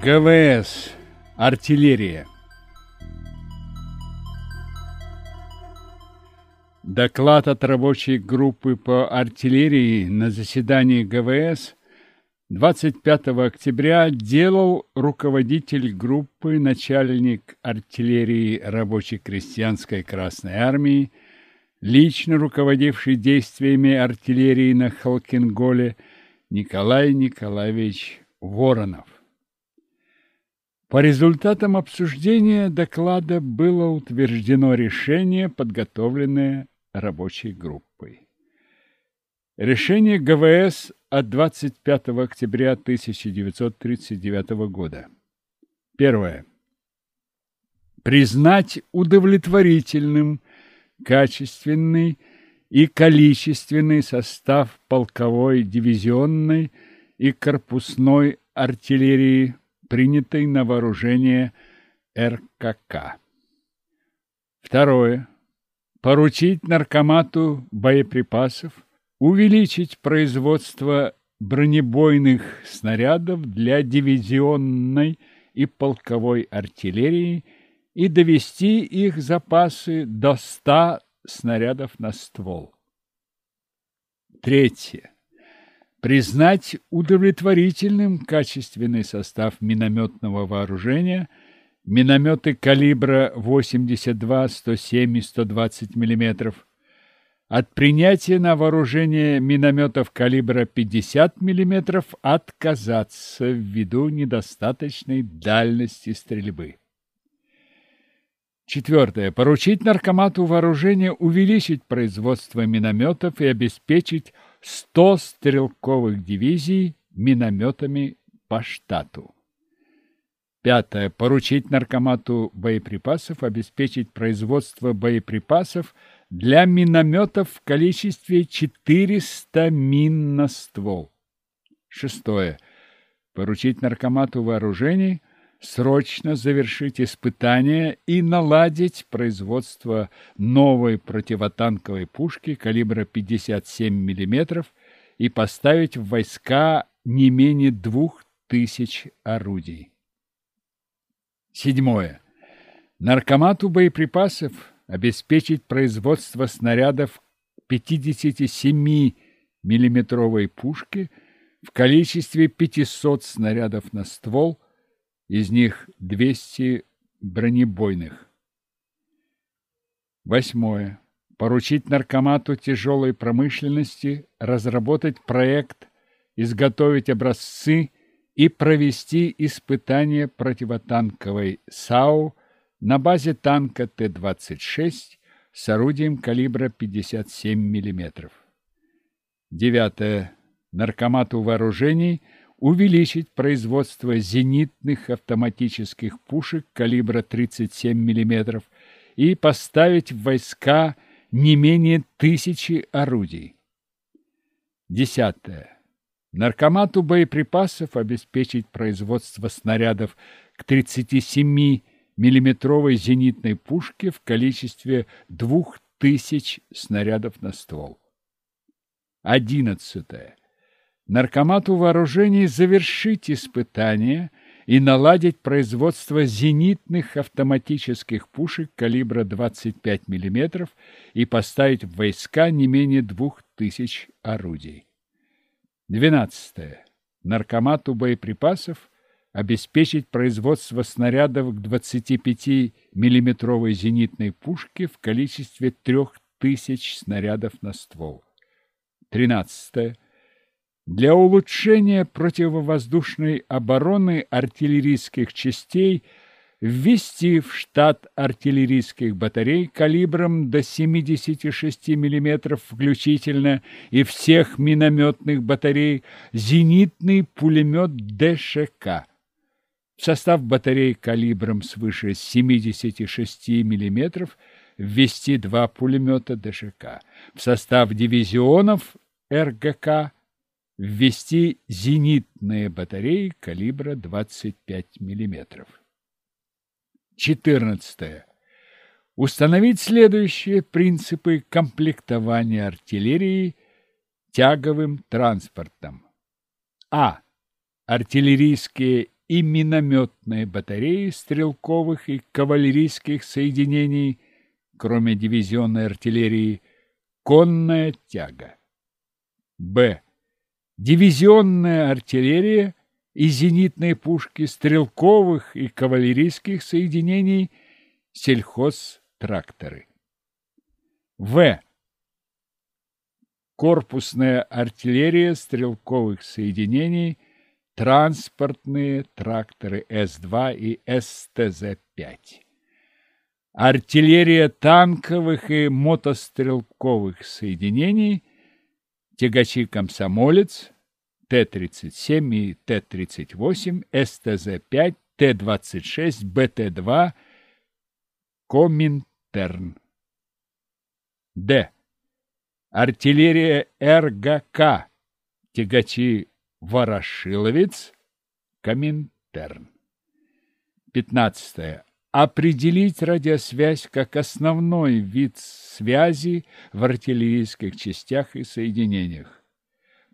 ГВС. Артиллерия. Доклад от рабочей группы по артиллерии на заседании ГВС 25 октября делал руководитель группы, начальник артиллерии рабочей крестьянской Красной Армии, лично руководивший действиями артиллерии на Халкинголе Николай Николаевич Воронов. По результатам обсуждения доклада было утверждено решение, подготовленное рабочей группой. Решение ГВС от 25 октября 1939 года. Первое. Признать удовлетворительным качественный и количественный состав полковой, дивизионной и корпусной артиллерии, принятой на вооружение РКК. Второе. Поручить наркомату боеприпасов – увеличить производство бронебойных снарядов для дивизионной и полковой артиллерии и довести их запасы до 100 снарядов на ствол. Третье. Признать удовлетворительным качественный состав минометного вооружения, минометы калибра 82, 107 и 120 мм, от принятия на вооружение минометов калибра 50 мм отказаться ввиду недостаточной дальности стрельбы. Четвертое. Поручить наркомату вооружения увеличить производство минометов и обеспечить 100 стрелковых дивизий минометами по штату. Пятое. Поручить наркомату боеприпасов обеспечить производство боеприпасов – для минометов в количестве 400 мин на ствол. Шестое. Поручить наркомату вооружений срочно завершить испытания и наладить производство новой противотанковой пушки калибра 57 мм и поставить в войска не менее двух тысяч орудий. Седьмое. Наркомату боеприпасов обеспечить производство снарядов 57-миллиметровой пушки в количестве 500 снарядов на ствол, из них 200 бронебойных. Восьмое. Поручить наркомату тяжелой промышленности разработать проект, изготовить образцы и провести испытания противотанковой САУ на базе танка Т-26 с орудием калибра 57 мм. Девятое. Наркомату вооружений увеличить производство зенитных автоматических пушек калибра 37 мм и поставить в войска не менее тысячи орудий. Десятое. Наркомату боеприпасов обеспечить производство снарядов к 37 миллиметровой зенитной пушки в количестве двух тысяч снарядов на ствол. Одиннадцатое. Наркомату вооружений завершить испытания и наладить производство зенитных автоматических пушек калибра 25 мм и поставить в войска не менее двух тысяч орудий. Двенадцатое. Наркомату боеприпасов обеспечить производство снарядов к 25-миллиметровой зенитной пушке в количестве 3000 снарядов на ствол. 13. Для улучшения противовоздушной обороны артиллерийских частей ввести в штат артиллерийских батарей калибром до 76 мм включительно и всех минометных батарей зенитный пулемет ДШК в состав батарей калибром свыше 76 мм ввести два пулемета ДШК. В состав дивизионов РГК ввести зенитные батареи калибра 25 мм. 14. Установить следующие принципы комплектования артиллерии тяговым транспортом. А. Артиллерийские и минометные батареи стрелковых и кавалерийских соединений, кроме дивизионной артиллерии, конная тяга. Б. Дивизионная артиллерия и зенитные пушки стрелковых и кавалерийских соединений, сельхозтракторы. В. Корпусная артиллерия стрелковых соединений, транспортные тракторы С-2 и СТЗ-5. Артиллерия танковых и мотострелковых соединений, тягачи «Комсомолец», Т-37 и Т-38, СТЗ-5, Т-26, БТ-2, Коминтерн. Д. Артиллерия РГК, тягачи Ворошиловец, Коминтерн. 15. Определить радиосвязь как основной вид связи в артиллерийских частях и соединениях.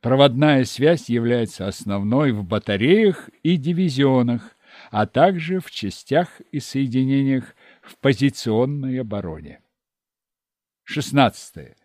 Проводная связь является основной в батареях и дивизионах, а также в частях и соединениях в позиционной обороне. 16.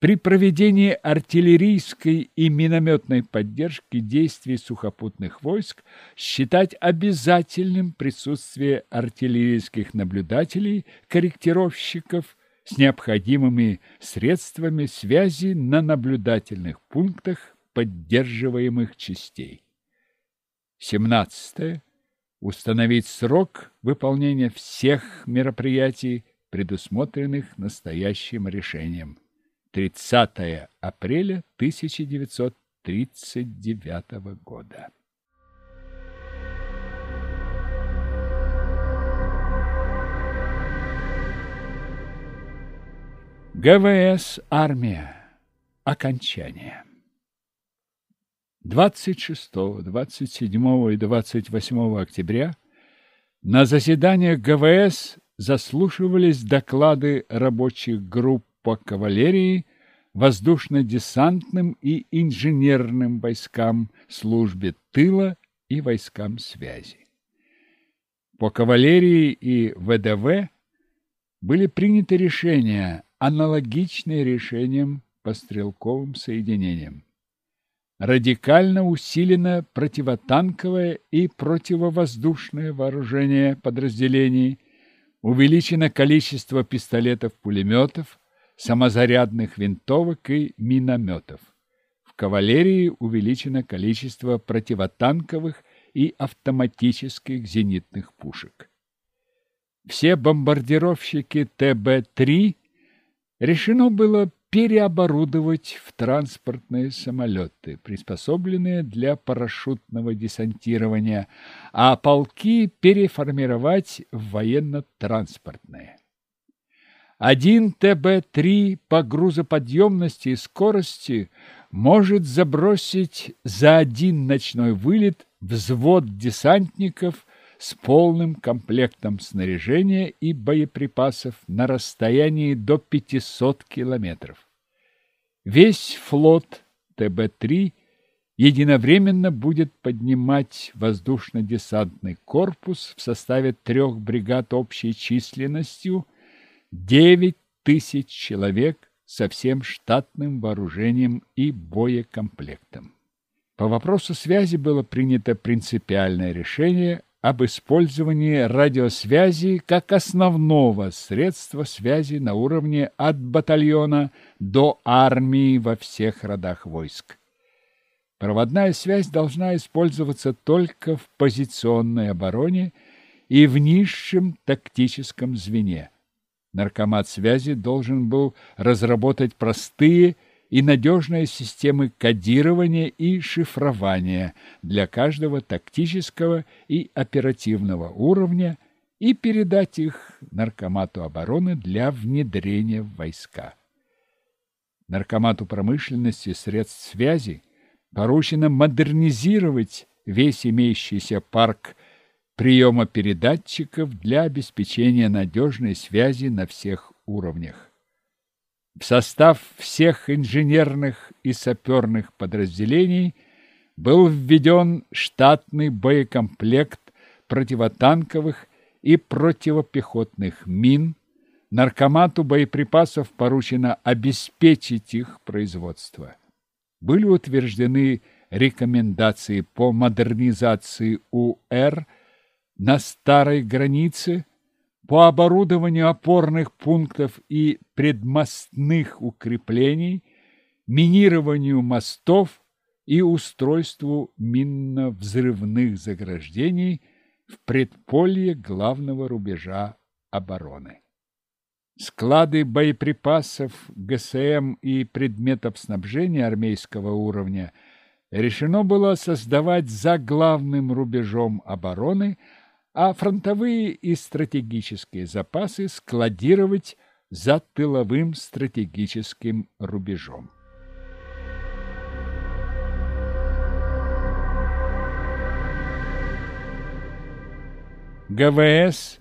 При проведении артиллерийской и минометной поддержки действий сухопутных войск считать обязательным присутствие артиллерийских наблюдателей, корректировщиков с необходимыми средствами связи на наблюдательных пунктах поддерживаемых частей. 17. Установить срок выполнения всех мероприятий, предусмотренных настоящим решением. 30 апреля 1939 года. ГВС «Армия». Окончание. 26, 27 и 28 октября на заседаниях ГВС заслушивались доклады рабочих групп по кавалерии, воздушно-десантным и инженерным войскам, службе тыла и войскам связи. По кавалерии и ВДВ были приняты решения аналогичные решениям по стрелковым соединениям. Радикально усилено противотанковое и противовоздушное вооружение подразделений, увеличено количество пистолетов-пулеметов, самозарядных винтовок и минометов. В кавалерии увеличено количество противотанковых и автоматических зенитных пушек. Все бомбардировщики ТБ-3 решено было переоборудовать в транспортные самолеты, приспособленные для парашютного десантирования, а полки переформировать в военно-транспортные. Один ТБ-3 по грузоподъемности и скорости может забросить за один ночной вылет взвод десантников с полным комплектом снаряжения и боеприпасов на расстоянии до 500 километров. Весь флот ТБ-3 единовременно будет поднимать воздушно-десантный корпус в составе трех бригад общей численностью 9 тысяч человек со всем штатным вооружением и боекомплектом. По вопросу связи было принято принципиальное решение об использовании радиосвязи как основного средства связи на уровне от батальона до армии во всех родах войск. Проводная связь должна использоваться только в позиционной обороне и в низшем тактическом звене. Наркомат связи должен был разработать простые и надежные системы кодирования и шифрования для каждого тактического и оперативного уровня и передать их Наркомату обороны для внедрения в войска. Наркомату промышленности средств связи поручено модернизировать весь имеющийся парк приема передатчиков для обеспечения надежной связи на всех уровнях. В состав всех инженерных и саперных подразделений был введен штатный боекомплект противотанковых и противопехотных мин, наркомату боеприпасов поручено обеспечить их производство. Были утверждены рекомендации по модернизации УР на старой границе, по оборудованию опорных пунктов и предмостных укреплений, минированию мостов и устройству минно-взрывных заграждений в предполье главного рубежа обороны. Склады боеприпасов, ГСМ и предметов снабжения армейского уровня решено было создавать за главным рубежом обороны, а фронтовые и стратегические запасы складировать за тыловым стратегическим рубежом. ГВС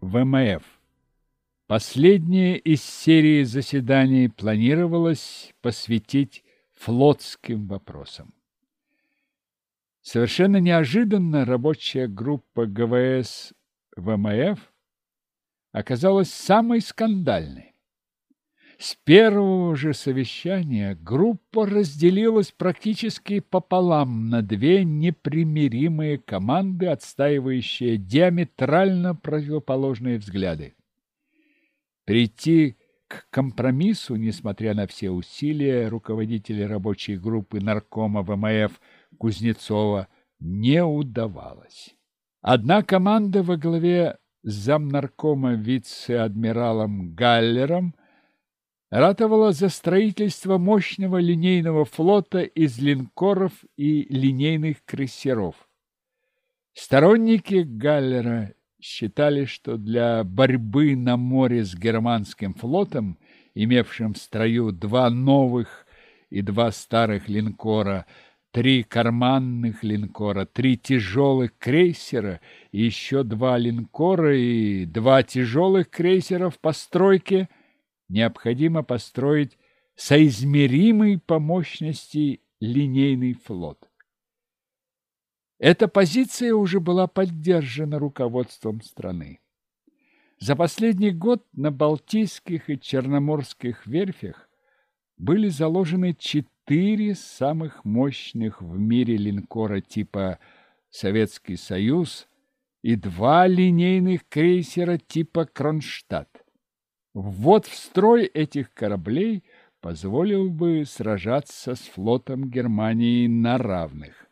ВМФ. Последнее из серии заседаний планировалось посвятить флотским вопросам. Совершенно неожиданно рабочая группа ГВС ВМФ оказалась самой скандальной. С первого же совещания группа разделилась практически пополам на две непримиримые команды, отстаивающие диаметрально противоположные взгляды. Прийти к компромиссу, несмотря на все усилия руководителя рабочей группы наркома ВМФ Кузнецова, не удавалось. Одна команда во главе с замнаркома вице-адмиралом Галлером – ратовала за строительство мощного линейного флота из линкоров и линейных крейсеров. Сторонники Галлера считали, что для борьбы на море с германским флотом, имевшим в строю два новых и два старых линкора, три карманных линкора, три тяжелых крейсера, еще два линкора и два тяжелых крейсера в постройке – необходимо построить соизмеримый по мощности линейный флот. Эта позиция уже была поддержана руководством страны. За последний год на Балтийских и Черноморских верфях были заложены четыре самых мощных в мире линкора типа «Советский Союз» и два линейных крейсера типа «Кронштадт». Ввод в строй этих кораблей позволил бы сражаться с флотом Германии на равных.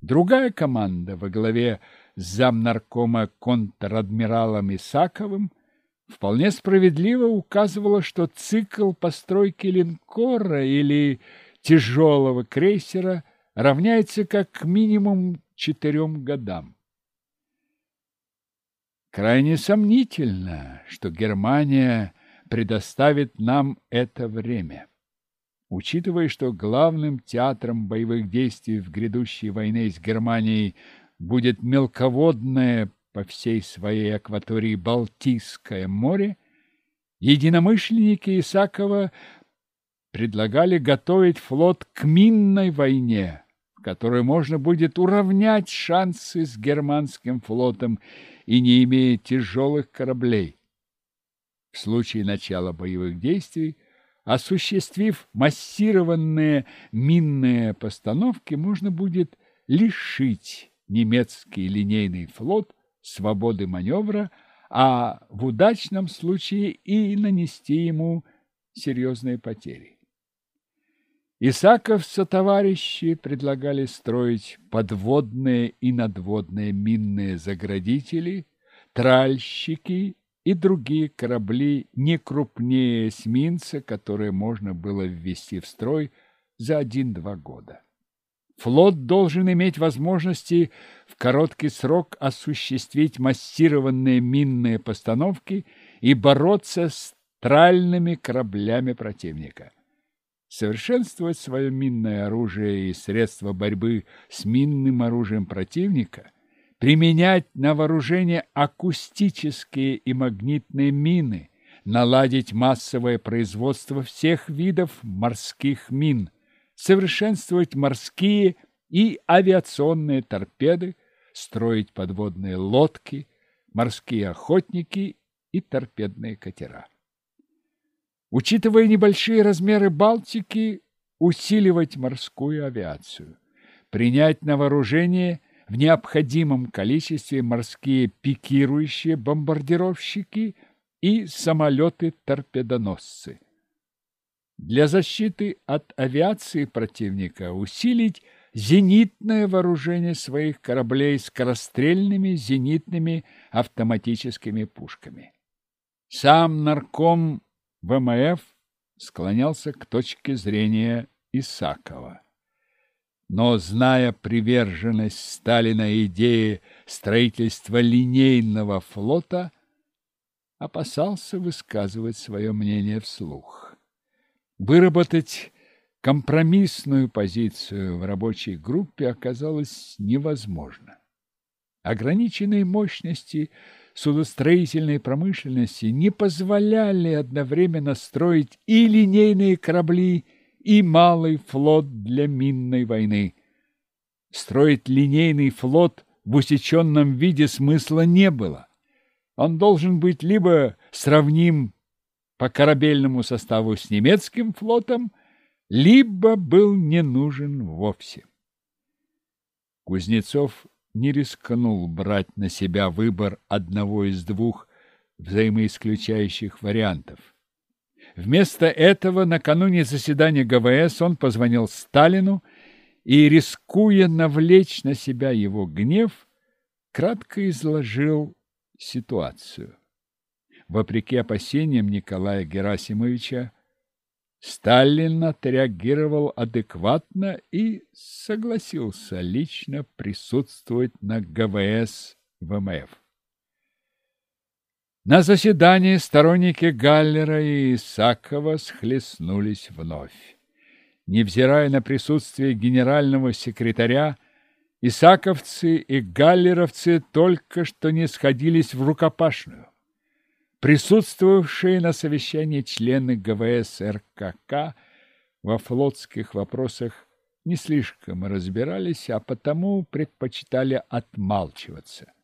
Другая команда во главе с замнаркома контр-адмиралом Исаковым вполне справедливо указывала, что цикл постройки линкора или тяжелого крейсера равняется как минимум четырем годам. Крайне сомнительно, что Германия предоставит нам это время. Учитывая, что главным театром боевых действий в грядущей войне с Германией будет мелководное по всей своей акватории Балтийское море, единомышленники Исакова предлагали готовить флот к минной войне, в которой можно будет уравнять шансы с германским флотом и не имея тяжелых кораблей. В случае начала боевых действий, осуществив массированные минные постановки, можно будет лишить немецкий линейный флот свободы маневра, а в удачном случае и нанести ему серьезные потери. Исаков сотоварищи предлагали строить подводные и надводные минные заградители, тральщики и другие корабли не крупнее эсминца, которые можно было ввести в строй за один-два года. Флот должен иметь возможности в короткий срок осуществить массированные минные постановки и бороться с тральными кораблями противника. Совершенствовать свое минное оружие и средства борьбы с минным оружием противника, применять на вооружение акустические и магнитные мины, наладить массовое производство всех видов морских мин, совершенствовать морские и авиационные торпеды, строить подводные лодки, морские охотники и торпедные катера. Учитывая небольшие размеры Балтики, усиливать морскую авиацию, принять на вооружение в необходимом количестве морские пикирующие бомбардировщики и самолеты-торпедоносцы. Для защиты от авиации противника усилить зенитное вооружение своих кораблей скорострельными зенитными автоматическими пушками. Сам нарком ВМФ склонялся к точке зрения Исакова. Но, зная приверженность Сталина идее строительства линейного флота, опасался высказывать свое мнение вслух. Выработать компромиссную позицию в рабочей группе оказалось невозможно. Ограниченные мощности судостроительной промышленности не позволяли одновременно строить и линейные корабли, и малый флот для минной войны. Строить линейный флот в усеченном виде смысла не было. Он должен быть либо сравним по корабельному составу с немецким флотом, либо был не нужен вовсе. Кузнецов не рискнул брать на себя выбор одного из двух взаимоисключающих вариантов. Вместо этого накануне заседания ГВС он позвонил Сталину и, рискуя навлечь на себя его гнев, кратко изложил ситуацию. Вопреки опасениям Николая Герасимовича, Сталин отреагировал адекватно и согласился лично присутствовать на ГВС ВМФ. На заседании сторонники Галлера и Исакова схлестнулись вновь. Невзирая на присутствие генерального секретаря, исаковцы и галлеровцы только что не сходились в рукопашную. Присутствовавшие на совещании члены ГВС РКК во флотских вопросах не слишком разбирались, а потому предпочитали отмалчиваться.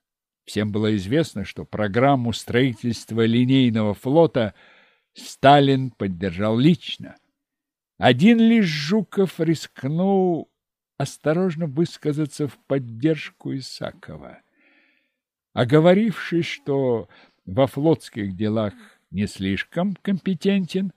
Всем было известно, что программу строительства линейного флота Сталин поддержал лично. Один лишь Жуков рискнул осторожно высказаться в поддержку Исакова. Оговорившись, что во флотских делах не слишком компетентен,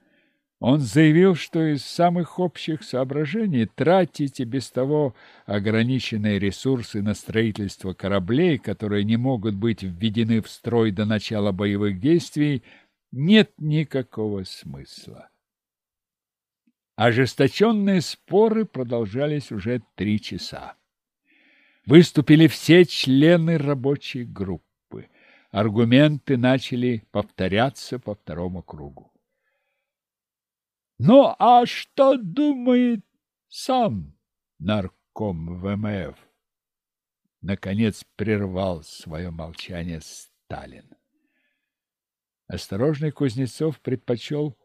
он заявил, что из самых общих соображений тратить и без того ограниченные ресурсы на строительство кораблей, которые не могут быть введены в строй до начала боевых действий, нет никакого смысла. Ожесточенные споры продолжались уже три часа. Выступили все члены рабочей группы аргументы начали повторяться по второму кругу. Ну, а что думает сам нарком ВМФ? Наконец прервал свое молчание Сталин. Осторожный Кузнецов предпочел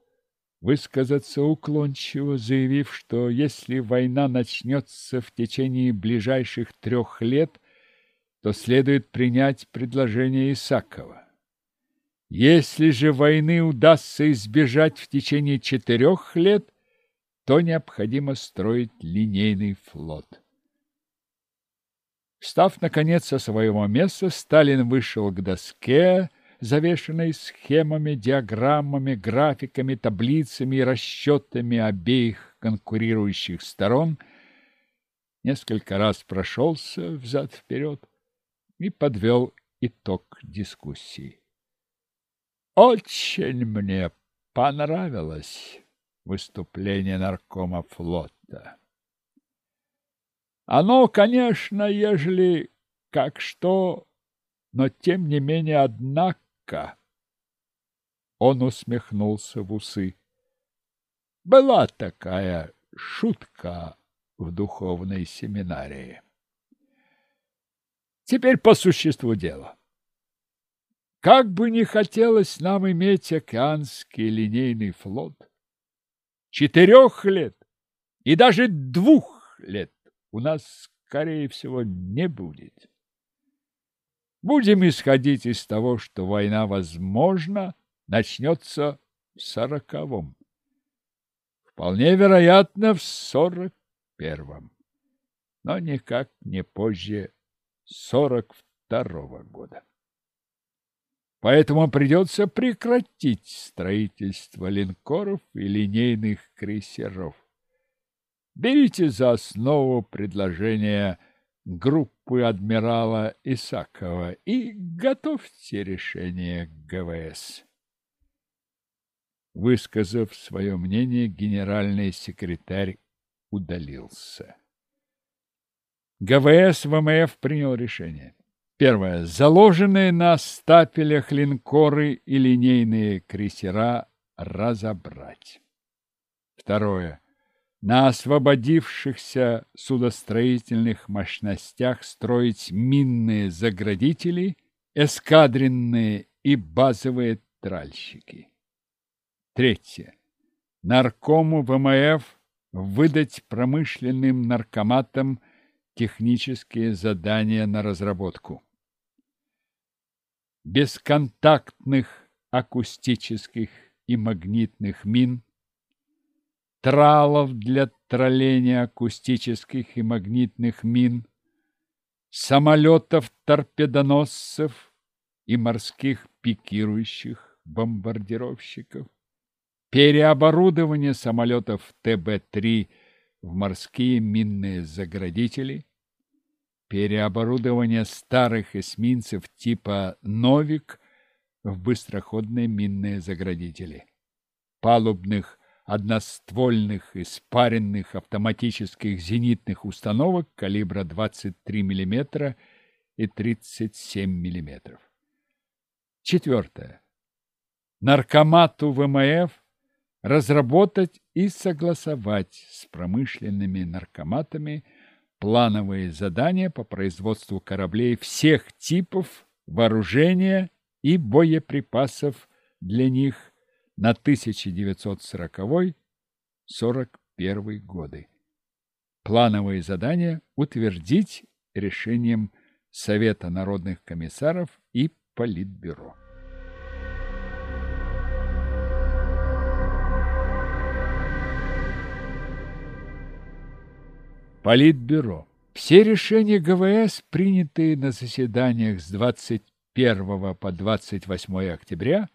высказаться уклончиво, заявив, что если война начнется в течение ближайших трех лет – то следует принять предложение Исакова. Если же войны удастся избежать в течение четырех лет, то необходимо строить линейный флот. Встав, наконец, со своего места, Сталин вышел к доске, завешенной схемами, диаграммами, графиками, таблицами и расчетами обеих конкурирующих сторон, несколько раз прошелся взад-вперед, и подвел итог дискуссии. Очень мне понравилось выступление наркома флота. Оно, конечно, ежели как что, но тем не менее, однако... Он усмехнулся в усы. Была такая шутка в духовной семинарии. Теперь по существу дела. Как бы ни хотелось нам иметь океанский линейный флот, четырех лет и даже двух лет у нас, скорее всего, не будет. Будем исходить из того, что война, возможно, начнется в сороковом. Вполне вероятно, в сорок первом, но никак не позже сорок второго года. Поэтому придется прекратить строительство линкоров и линейных крейсеров. Берите за основу предложение группы адмирала Исакова и готовьте решение ГВС. Высказав свое мнение, генеральный секретарь удалился. ГВС ВМФ принял решение. Первое. Заложенные на стапелях линкоры и линейные крейсера разобрать. Второе. На освободившихся судостроительных мощностях строить минные заградители, эскадренные и базовые тральщики. Третье. Наркому ВМФ выдать промышленным наркоматам технические задания на разработку. Бесконтактных акустических и магнитных мин, тралов для тролления акустических и магнитных мин, самолетов-торпедоносцев и морских пикирующих бомбардировщиков, переоборудование самолетов ТБ-3 в морские минные заградители, переоборудование старых эсминцев типа «Новик» в быстроходные минные заградители, палубных одноствольных и спаренных автоматических зенитных установок калибра 23 мм и 37 мм. Четвертое. Наркомату ВМФ разработать и согласовать с промышленными наркоматами – плановые задания по производству кораблей всех типов, вооружения и боеприпасов для них на 1940-41 годы. Плановые задания утвердить решением Совета народных комиссаров и Политбюро. Политбюро. Все решения ГВС, принятые на заседаниях с 21 по 28 октября,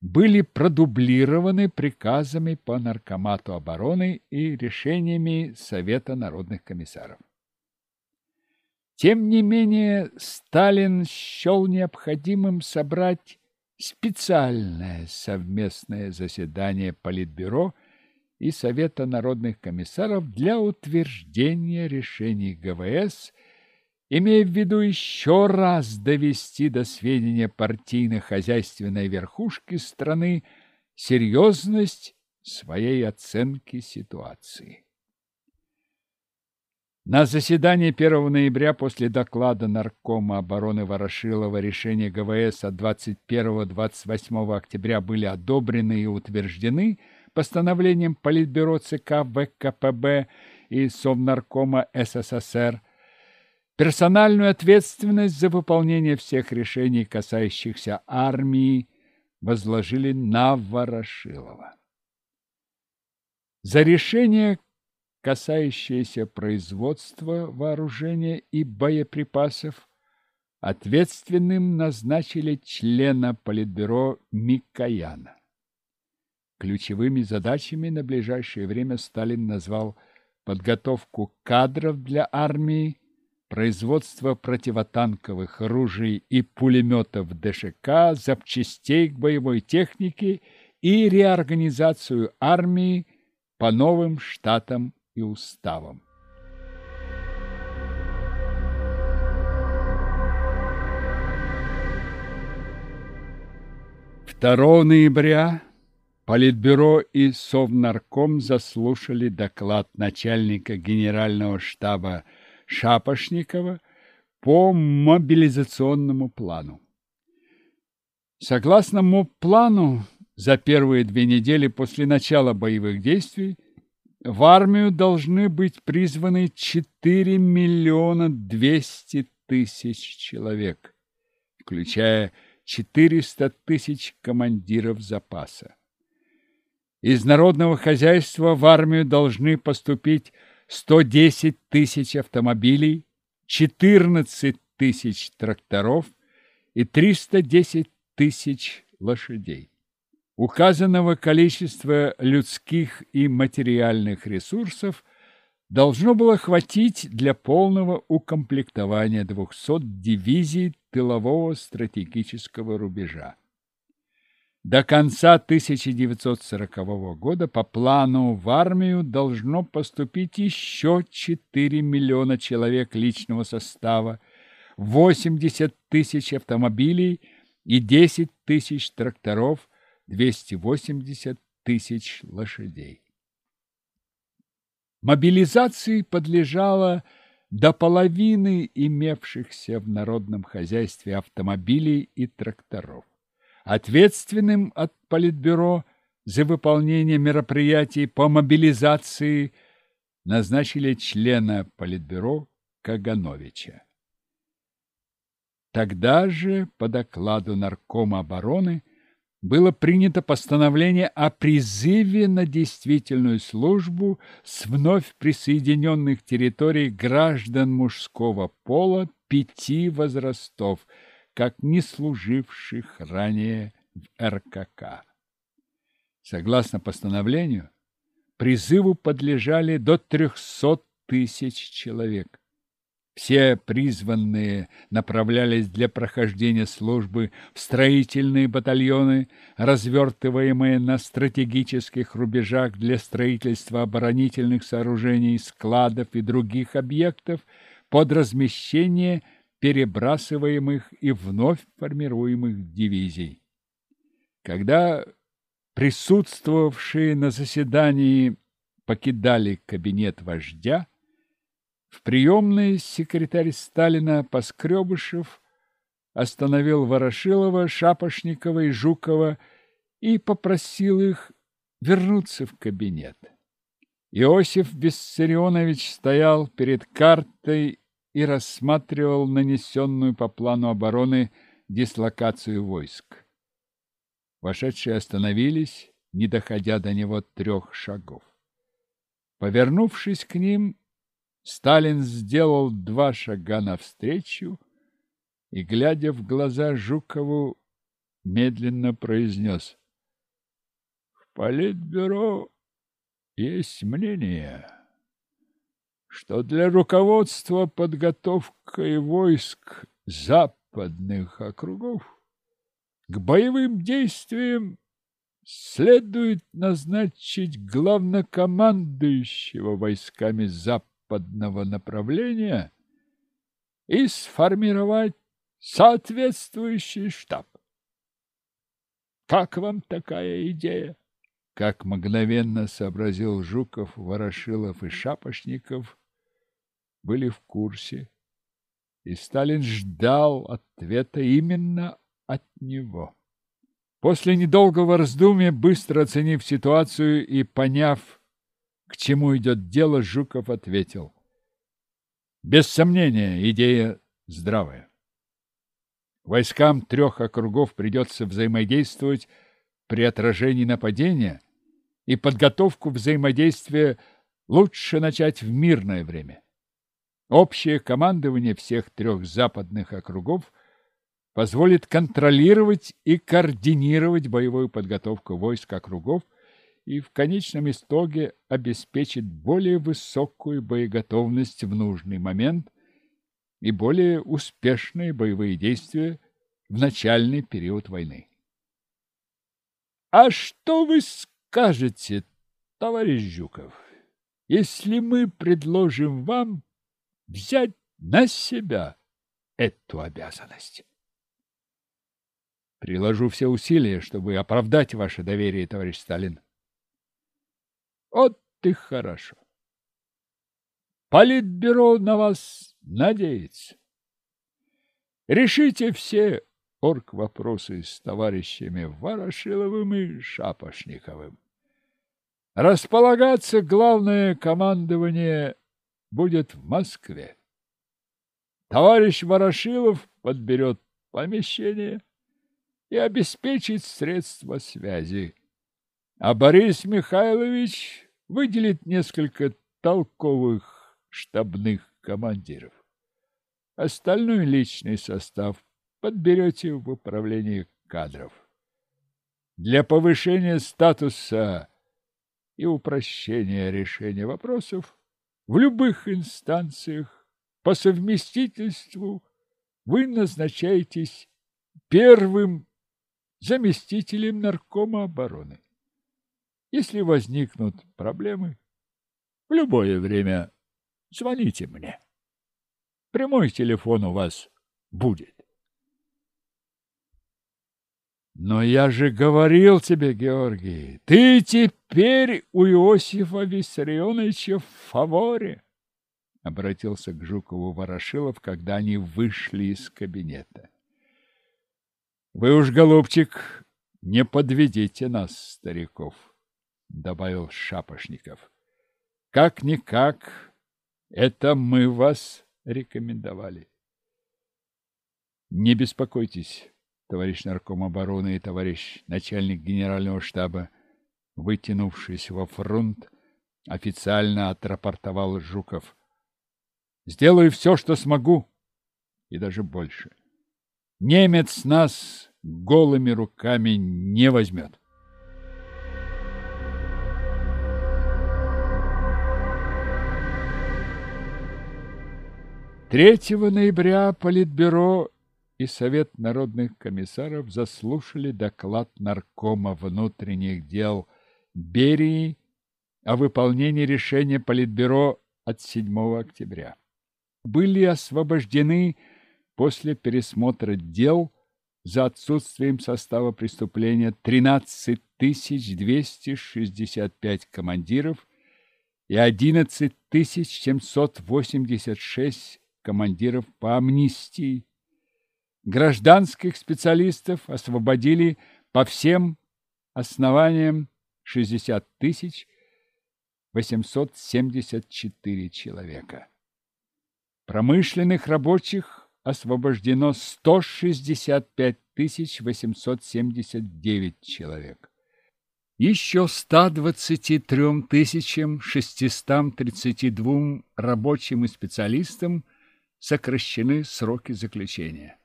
были продублированы приказами по Наркомату обороны и решениями Совета народных комиссаров. Тем не менее, Сталин счел необходимым собрать специальное совместное заседание Политбюро – и Совета народных комиссаров для утверждения решений ГВС, имея в виду еще раз довести до сведения партийно-хозяйственной верхушки страны серьезность своей оценки ситуации. На заседании 1 ноября после доклада Наркома обороны Ворошилова решения ГВС от 21-28 октября были одобрены и утверждены – постановлением Политбюро ЦК ВКПБ и Совнаркома СССР персональную ответственность за выполнение всех решений, касающихся армии, возложили на Ворошилова. За решение, касающееся производства вооружения и боеприпасов, ответственным назначили члена Политбюро Микояна. Ключевыми задачами на ближайшее время Сталин назвал подготовку кадров для армии, производство противотанковых оружий и пулеметов ДШК, запчастей к боевой технике и реорганизацию армии по новым штатам и уставам. Второго ноября Политбюро и Совнарком заслушали доклад начальника генерального штаба Шапошникова по мобилизационному плану. Согласно МОП-плану, за первые две недели после начала боевых действий в армию должны быть призваны 4 миллиона 200 тысяч человек, включая 400 тысяч командиров запаса. Из народного хозяйства в армию должны поступить 110 тысяч автомобилей, 14 тысяч тракторов и 310 тысяч лошадей. Указанного количества людских и материальных ресурсов должно было хватить для полного укомплектования 200 дивизий тылового стратегического рубежа. До конца 1940 года по плану в армию должно поступить еще 4 миллиона человек личного состава, 80 тысяч автомобилей и 10 тысяч тракторов, 280 тысяч лошадей. Мобилизации подлежало до половины имевшихся в народном хозяйстве автомобилей и тракторов. Ответственным от Политбюро за выполнение мероприятий по мобилизации назначили члена Политбюро Кагановича. Тогда же, по докладу Наркома обороны, было принято постановление о призыве на действительную службу с вновь присоединенных территорий граждан мужского пола пяти возрастов, как не служивших ранее в РКК. Согласно постановлению, призыву подлежали до 300 тысяч человек. Все призванные направлялись для прохождения службы в строительные батальоны, развертываемые на стратегических рубежах для строительства оборонительных сооружений, складов и других объектов под размещение перебрасываемых и вновь формируемых дивизий. Когда присутствовавшие на заседании покидали кабинет вождя, в приемной секретарь Сталина Поскребышев остановил Ворошилова, Шапошникова и Жукова и попросил их вернуться в кабинет. Иосиф Виссарионович стоял перед картой и рассматривал нанесенную по плану обороны дислокацию войск. Вошедшие остановились, не доходя до него трех шагов. Повернувшись к ним, Сталин сделал два шага навстречу и, глядя в глаза Жукову, медленно произнес. В Политбюро есть мнение, что для руководства подготовкой войск западных округов к боевым действиям следует назначить главнокомандующего войсками западного направления и сформировать соответствующий штаб. Как вам такая идея? Как мгновенно сообразил Жуков, Ворошилов и Шапошников, были в курсе, и Сталин ждал ответа именно от него. После недолгого раздумья, быстро оценив ситуацию и поняв, к чему идет дело, Жуков ответил. Без сомнения, идея здравая. Войскам трех округов придется взаимодействовать при отражении нападения, и подготовку взаимодействия лучше начать в мирное время. Общее командование всех трех западных округов позволит контролировать и координировать боевую подготовку войск округов – и в конечном итоге обеспечит более высокую боеготовность в нужный момент и более успешные боевые действия в начальный период войны. А что вы скажете, товарищ Жуков, если мы предложим вам взять на себя эту обязанность? Приложу все усилия, чтобы оправдать ваше доверие, товарищ Сталин. Вот ты хорошо. Политбюро на вас надеется. Решите все орг-вопросы с товарищами Ворошиловым и Шапошниковым. Располагаться главное командование будет в Москве. Товарищ Ворошилов подберет помещение и обеспечит средства связи. А Борис Михайлович выделит несколько толковых штабных командиров. Остальной личный состав подберете в управлении кадров. Для повышения статуса и упрощения решения вопросов в любых инстанциях по совместительству вы назначаетесь первым заместителем наркома обороны. Если возникнут проблемы, в любое время звоните мне. Прямой телефон у вас будет. Но я же говорил тебе, Георгий, ты теперь у Иосифа Виссарионовича в фаворе, обратился к Жукову Ворошилов, когда они вышли из кабинета. Вы уж, голубчик, не подведите нас, стариков, добавил Шапошников. Как-никак, это мы вас рекомендовали. Не беспокойтесь, товарищ нарком обороны и товарищ начальник генерального штаба, вытянувшись во фронт, официально отрапортовал Жуков. Сделаю все, что смогу, и даже больше. Немец нас голыми руками не возьмет. 3 ноября Политбюро и Совет народных комиссаров заслушали доклад Наркома внутренних дел Берии о выполнении решения Политбюро от 7 октября. Были освобождены после пересмотра дел за отсутствием состава преступления 13 265 командиров и 11 786 командиров по амнистии. Гражданских специалистов освободили по всем основаниям 60 тысяч 874 человека. Промышленных рабочих освобождено 165 тысяч 879 человек. Еще 123 тысячам 632 рабочим и специалистам – сокращены сроки заключения.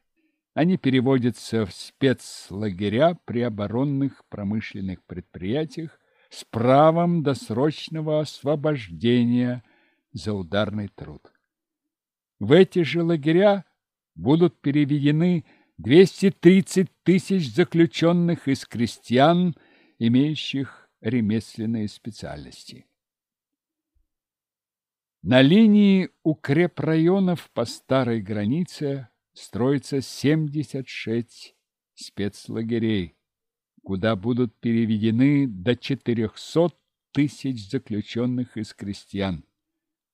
Они переводятся в спецлагеря при оборонных промышленных предприятиях с правом досрочного освобождения за ударный труд. В эти же лагеря будут переведены 230 тысяч заключенных из крестьян, имеющих ремесленные специальности. На линии укрепрайонов по старой границе строится 76 спецлагерей, куда будут переведены до 400 тысяч заключенных из крестьян.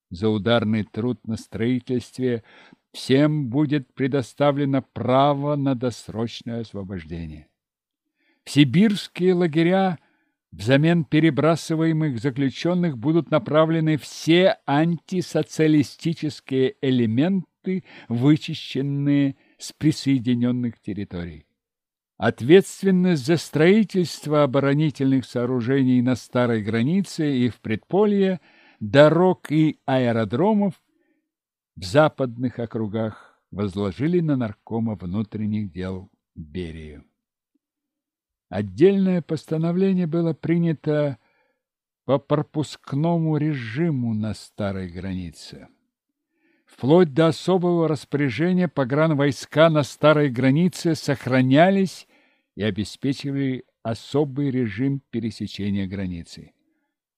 За ударный труд на строительстве всем будет предоставлено право на досрочное освобождение. В сибирские лагеря Взамен перебрасываемых заключенных будут направлены все антисоциалистические элементы, вычищенные с присоединенных территорий. Ответственность за строительство оборонительных сооружений на старой границе и в предполье, дорог и аэродромов в западных округах возложили на наркома внутренних дел Берию. Отдельное постановление было принято по пропускному режиму на старой границе. Вплоть до особого распоряжения погранвойска на старой границе сохранялись и обеспечивали особый режим пересечения границы.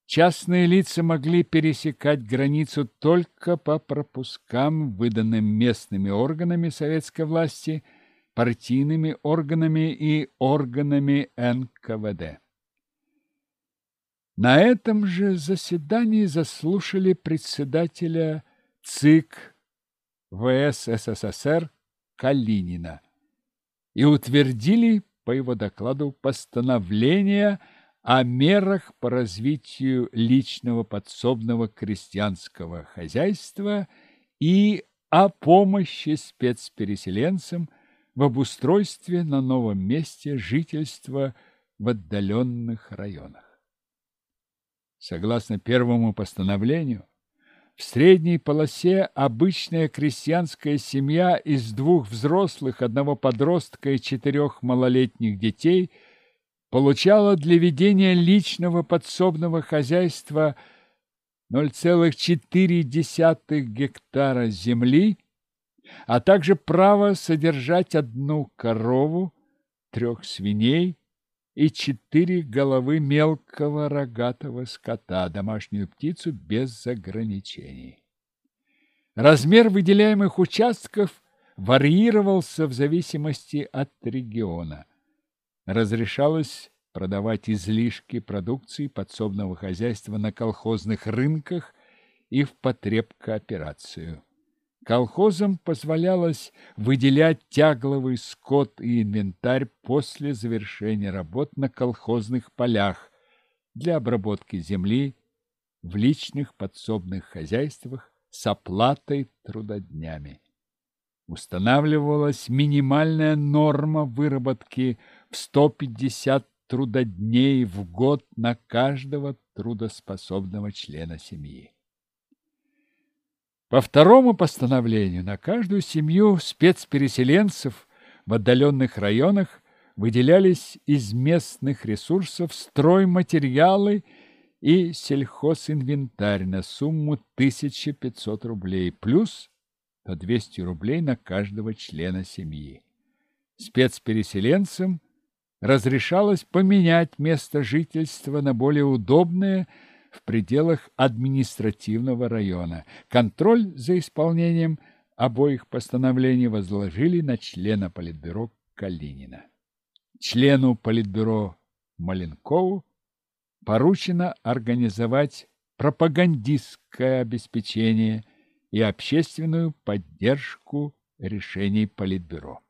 Частные лица могли пересекать границу только по пропускам, выданным местными органами советской власти – партийными органами и органами НКВД. На этом же заседании заслушали председателя ЦИК ВС СССР Калинина и утвердили по его докладу постановление о мерах по развитию личного подсобного крестьянского хозяйства и о помощи спецпереселенцам в обустройстве на новом месте жительства в отдаленных районах. Согласно первому постановлению, в средней полосе обычная крестьянская семья из двух взрослых, одного подростка и четырех малолетних детей получала для ведения личного подсобного хозяйства 0,4 гектара земли, а также право содержать одну корову, трех свиней, и четыре головы мелкого рогатого скота, домашнюю птицу без ограничений. Размер выделяемых участков варьировался в зависимости от региона. Разрешалось продавать излишки продукции подсобного хозяйства на колхозных рынках и в потребкооперацию. Колхозам позволялось выделять тягловый скот и инвентарь после завершения работ на колхозных полях для обработки земли в личных подсобных хозяйствах с оплатой трудоднями. Устанавливалась минимальная норма выработки в 150 трудодней в год на каждого трудоспособного члена семьи. По второму постановлению на каждую семью спецпереселенцев в отдаленных районах выделялись из местных ресурсов стройматериалы и сельхозинвентарь на сумму 1500 рублей плюс по 200 рублей на каждого члена семьи. Спецпереселенцам разрешалось поменять место жительства на более удобное – в пределах административного района. Контроль за исполнением обоих постановлений возложили на члена Политбюро Калинина. Члену Политбюро Маленкову поручено организовать пропагандистское обеспечение и общественную поддержку решений Политбюро.